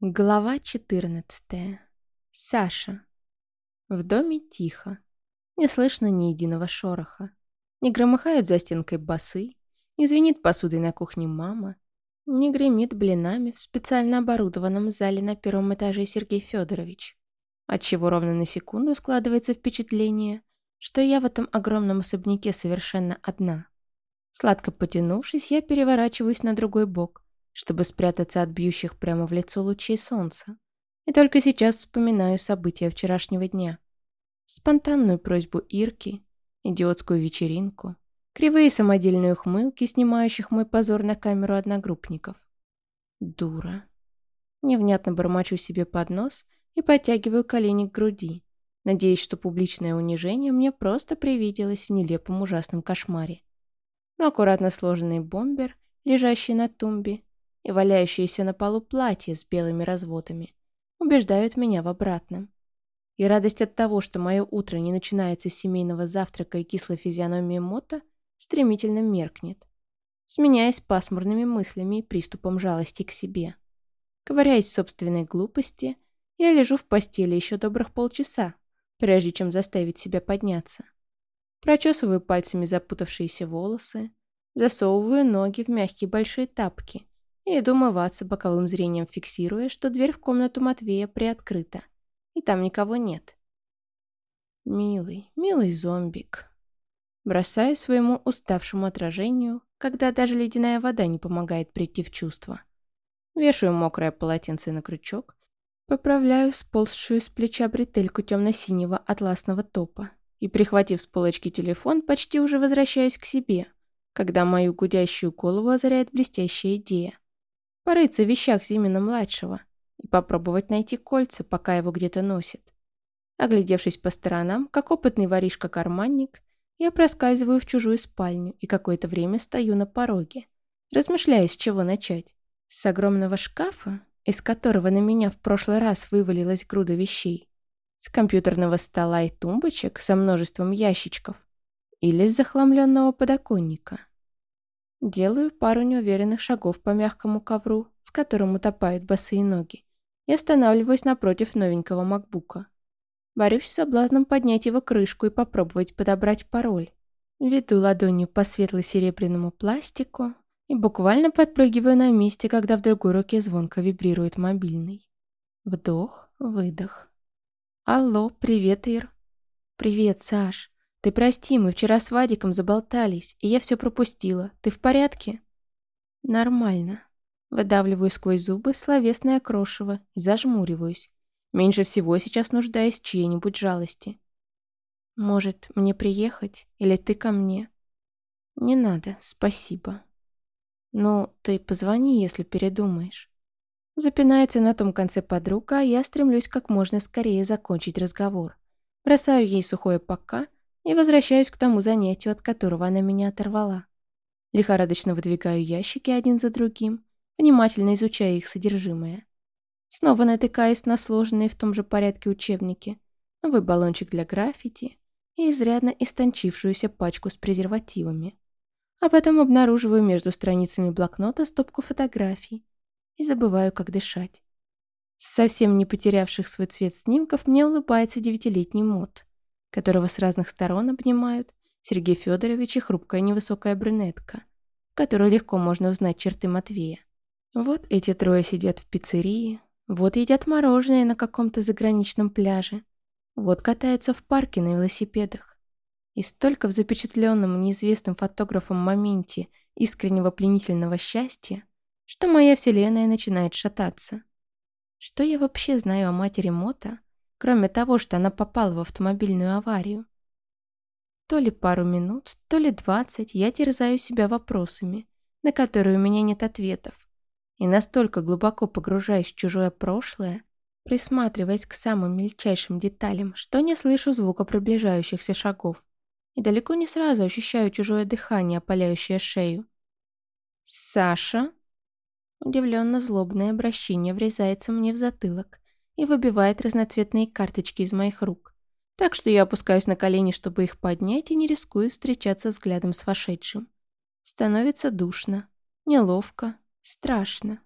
Глава 14. Саша. В доме тихо. Не слышно ни единого шороха. Не громыхают за стенкой басы, не звенит посудой на кухне мама, не гремит блинами в специально оборудованном зале на первом этаже Сергей Федорович. Отчего ровно на секунду складывается впечатление, что я в этом огромном особняке совершенно одна. Сладко потянувшись, я переворачиваюсь на другой бок – чтобы спрятаться от бьющих прямо в лицо лучей солнца. И только сейчас вспоминаю события вчерашнего дня. Спонтанную просьбу Ирки, идиотскую вечеринку, кривые самодельные ухмылки, снимающих мой позор на камеру одногруппников. Дура. Невнятно бормочу себе под нос и подтягиваю колени к груди, надеясь, что публичное унижение мне просто привиделось в нелепом ужасном кошмаре. Но аккуратно сложенный бомбер, лежащий на тумбе, и валяющееся на полу платье с белыми разводами убеждают меня в обратном. И радость от того, что мое утро не начинается с семейного завтрака и кислой физиономии Мота, стремительно меркнет, сменяясь пасмурными мыслями и приступом жалости к себе. Ковыряясь в собственной глупости, я лежу в постели еще добрых полчаса, прежде чем заставить себя подняться. Прочесываю пальцами запутавшиеся волосы, засовываю ноги в мягкие большие тапки и иду мываться боковым зрением, фиксируя, что дверь в комнату Матвея приоткрыта, и там никого нет. Милый, милый зомбик. Бросаю своему уставшему отражению, когда даже ледяная вода не помогает прийти в чувство. Вешаю мокрое полотенце на крючок, поправляю сползшую с плеча бретельку темно-синего атласного топа и, прихватив с полочки телефон, почти уже возвращаюсь к себе, когда мою гудящую голову озаряет блестящая идея порыться в вещах Зимина-младшего и попробовать найти кольца, пока его где-то носит. Оглядевшись по сторонам, как опытный воришка-карманник, я проскальзываю в чужую спальню и какое-то время стою на пороге, размышляя, с чего начать. С огромного шкафа, из которого на меня в прошлый раз вывалилась груда вещей, с компьютерного стола и тумбочек со множеством ящичков или с захламленного подоконника. Делаю пару неуверенных шагов по мягкому ковру, в котором утопают босые ноги, и останавливаюсь напротив новенького макбука. Борюсь с соблазном поднять его крышку и попробовать подобрать пароль. Веду ладонью по светло-серебряному пластику и буквально подпрыгиваю на месте, когда в другой руке звонко вибрирует мобильный. Вдох, выдох. «Алло, привет, Ир». «Привет, Саш. «Ты прости, мы вчера с Вадиком заболтались, и я все пропустила. Ты в порядке?» «Нормально». Выдавливаю сквозь зубы словесное крошево и зажмуриваюсь. Меньше всего сейчас нуждаюсь в чьей-нибудь жалости. «Может, мне приехать? Или ты ко мне?» «Не надо, спасибо». «Ну, ты позвони, если передумаешь». Запинается на том конце подруга, а я стремлюсь как можно скорее закончить разговор. Бросаю ей сухое «пока» и возвращаюсь к тому занятию, от которого она меня оторвала. Лихорадочно выдвигаю ящики один за другим, внимательно изучая их содержимое. Снова натыкаюсь на сложенные в том же порядке учебники, новый баллончик для граффити и изрядно истончившуюся пачку с презервативами. А потом обнаруживаю между страницами блокнота стопку фотографий и забываю, как дышать. Совсем не потерявших свой цвет снимков мне улыбается девятилетний мод которого с разных сторон обнимают Сергей Федорович и хрупкая невысокая брюнетка, в которой легко можно узнать черты Матвея. Вот эти трое сидят в пиццерии, вот едят мороженое на каком-то заграничном пляже, вот катаются в парке на велосипедах. И столько в запечатленном неизвестным фотографом моменте искреннего пленительного счастья, что моя вселенная начинает шататься. Что я вообще знаю о матери Мота, кроме того, что она попала в автомобильную аварию. То ли пару минут, то ли двадцать я терзаю себя вопросами, на которые у меня нет ответов, и настолько глубоко погружаюсь в чужое прошлое, присматриваясь к самым мельчайшим деталям, что не слышу звука приближающихся шагов и далеко не сразу ощущаю чужое дыхание, опаляющее шею. «Саша?» Удивленно злобное обращение врезается мне в затылок, и выбивает разноцветные карточки из моих рук. Так что я опускаюсь на колени, чтобы их поднять, и не рискую встречаться взглядом с вошедшим. Становится душно, неловко, страшно.